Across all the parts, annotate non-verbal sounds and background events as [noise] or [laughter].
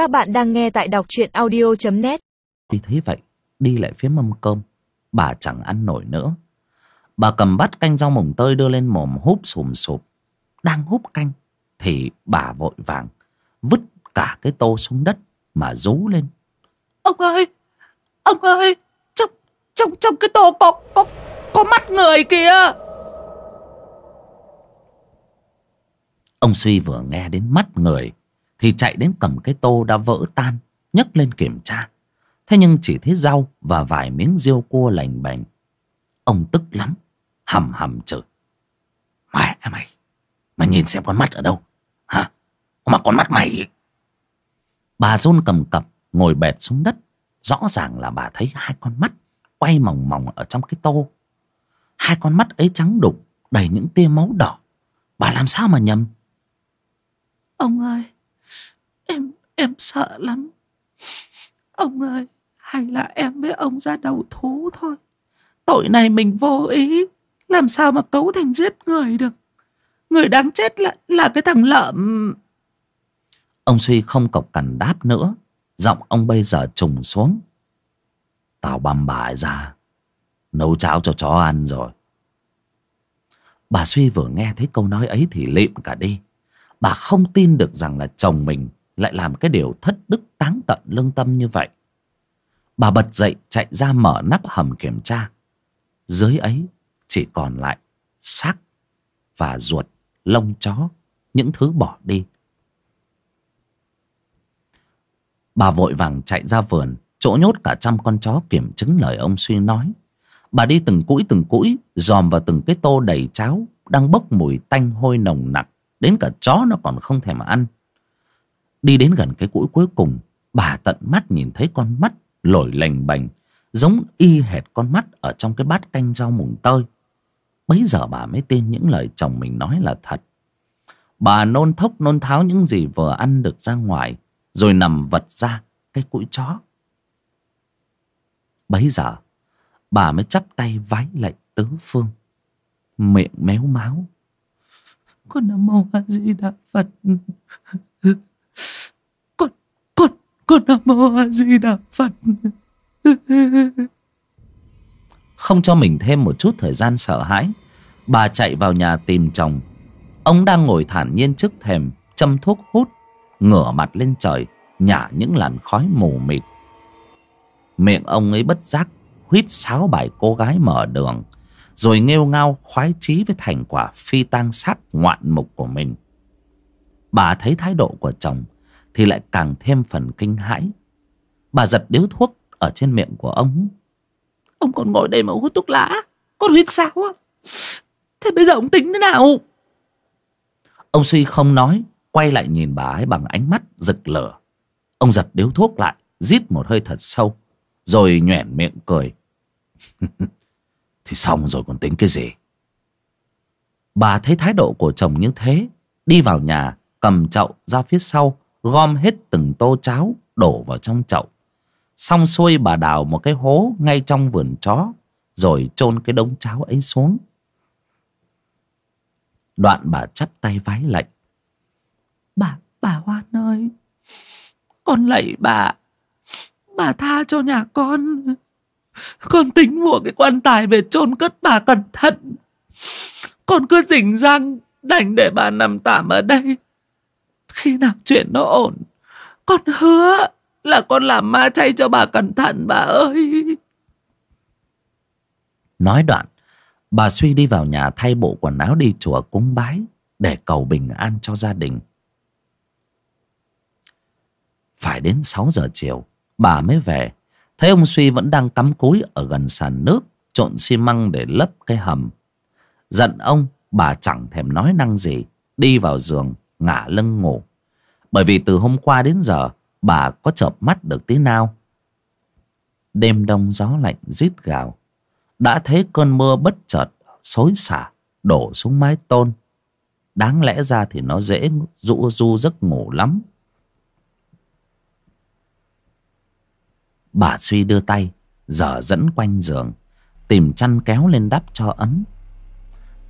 Các bạn đang nghe tại đọc truyện audio.net Khi thấy vậy Đi lại phía mâm cơm Bà chẳng ăn nổi nữa. Bà cầm bát canh rau mồng tơi đưa lên mồm húp sùm sụp Đang húp canh Thì bà vội vàng Vứt cả cái tô xuống đất Mà rú lên. Ông ơi Ông ơi Trong, trong, trong cái tô có, có, có mắt người kìa. Ông Suy vừa nghe đến mắt người thì chạy đến cầm cái tô đã vỡ tan, nhấc lên kiểm tra. Thế nhưng chỉ thấy rau và vài miếng riêu cua lành bành. Ông tức lắm, Hầm hầm chửi. Mày mày Mày nhìn xem con mắt ở đâu? Hả? Mà con mắt mày Bà run cầm cập, Ngồi bệt xuống đất. Rõ ràng là bà thấy hai con mắt Quay mòng mòng ở trong cái tô. Hai con mắt ấy trắng đục, Đầy những tia máu đỏ. Bà làm sao mà nhầm? Ông ơi Em em sợ lắm. Ông ơi, Hay là em với ông ra đầu thú thôi. Tội này mình vô ý. Làm sao mà cấu thành giết người được? Người đáng chết là là cái thằng lợm. Ông Suy không cộc cằn đáp nữa. Giọng ông bây giờ trùng xuống. Tao băm bại ra. Nấu cháo cho chó ăn rồi. Bà Suy vừa nghe thấy câu nói ấy thì lịm cả đi. Bà không tin được rằng là chồng mình lại làm cái điều thất đức táng tận lương tâm như vậy. Bà bật dậy chạy ra mở nắp hầm kiểm tra. Dưới ấy chỉ còn lại xác và ruột, lông chó Những thứ bỏ đi. Bà vội vàng chạy ra vườn Chỗ nhốt cả trăm con chó kiểm chứng lời ông suy nói. Bà đi từng cũi từng cũi Dòm vào từng cái tô đầy cháo Đang bốc mùi tanh hôi nồng nặc Đến cả chó nó còn không thèm mà ăn. Đi đến gần cái cũi cuối cùng, Bà tận mắt nhìn thấy con mắt lồi lềnh bềnh, Giống y hệt con mắt Ở trong cái bát canh rau mùng tơi. Bấy giờ bà mới tin những lời chồng mình nói là thật. Bà nôn thốc nôn tháo những gì vừa ăn được ra ngoài, Rồi nằm vật ra cái cũi chó. Bấy giờ, Bà mới chắp tay vái lạy tứ phương, Miệng méo máu. Con Nam Mô A Di Đà Phật. Con Nam Mô A Di Đà Phật. Không cho mình thêm một chút thời gian sợ hãi, Bà chạy vào nhà tìm chồng. Ông đang ngồi thản nhiên trước thềm, Châm thuốc hút, Ngửa mặt lên trời, Nhả những làn khói mù mịt. Miệng ông ấy bất giác, Huýt sáo bài cô gái mở đường, Rồi nghêu ngao khoái chí Với thành quả phi tang sắc ngoạn mục của mình. Bà thấy thái độ của chồng thì lại càng thêm phần kinh hãi. Bà giật điếu thuốc Ở trên miệng của ông. Ông còn ngồi đây mà hút thuốc lá. Con huyết sao? á? Thế bây giờ ông tính thế nào? Ông Suy không nói, Quay lại nhìn bà ấy bằng ánh mắt rực lửa Ông giật điếu thuốc lại, Rít một hơi thật sâu, Rồi nhoẻn miệng cười. [laughs] Thì xong rồi, còn tính cái gì? Bà thấy thái độ của chồng như thế, Đi vào nhà, Cầm chậu ra phía sau Gom hết từng tô cháo Đổ vào trong chậu. Xong xuôi bà đào một cái hố Ngay trong vườn chó Rồi chôn cái đống cháo ấy xuống. Đoạn bà chắp tay vái lạnh. Bà, bà Hoan ơi Con lạy bà. Bà tha cho nhà con. Con tính mua cái quan tài về chôn cất bà cẩn thận. Con cứ rình răng Đành để bà nằm tạm ở đây. Khi nào chuyện nó ổn? Con hứa Là con làm ma chay cho bà cẩn thận, bà ơi. Nói đoạn, Bà suy đi vào nhà thay bộ quần áo đi chùa cúng bái Để cầu bình an cho gia đình. Phải đến 6 giờ chiều, Bà mới về. Thấy ông Suy vẫn đang cắm cúi ở gần sàn nước, Trộn xi măng để lấp cái hầm. Giận ông, Bà chẳng thèm nói năng gì, Đi vào giường, ngả lưng ngủ. Bởi vì từ hôm qua đến giờ, Bà có chợp mắt được tí nào. Đêm đông gió lạnh rít gào. Đã thấy cơn mưa bất chợt Xối xả, Đổ xuống mái tôn. Đáng lẽ ra thì nó dễ rũ du giấc ngủ lắm. Bà suy đưa tay Giờ dẫn quanh giường, Tìm chăn kéo lên đắp cho ấm.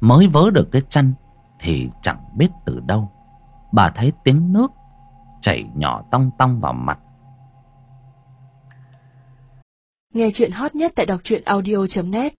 Mới vớ được cái chăn Thì chẳng biết từ đâu. Bà thấy tiếng nước chảy nhỏ tong tong vào mặt. Nghe chuyện hot nhất tại đọc truyện audio.net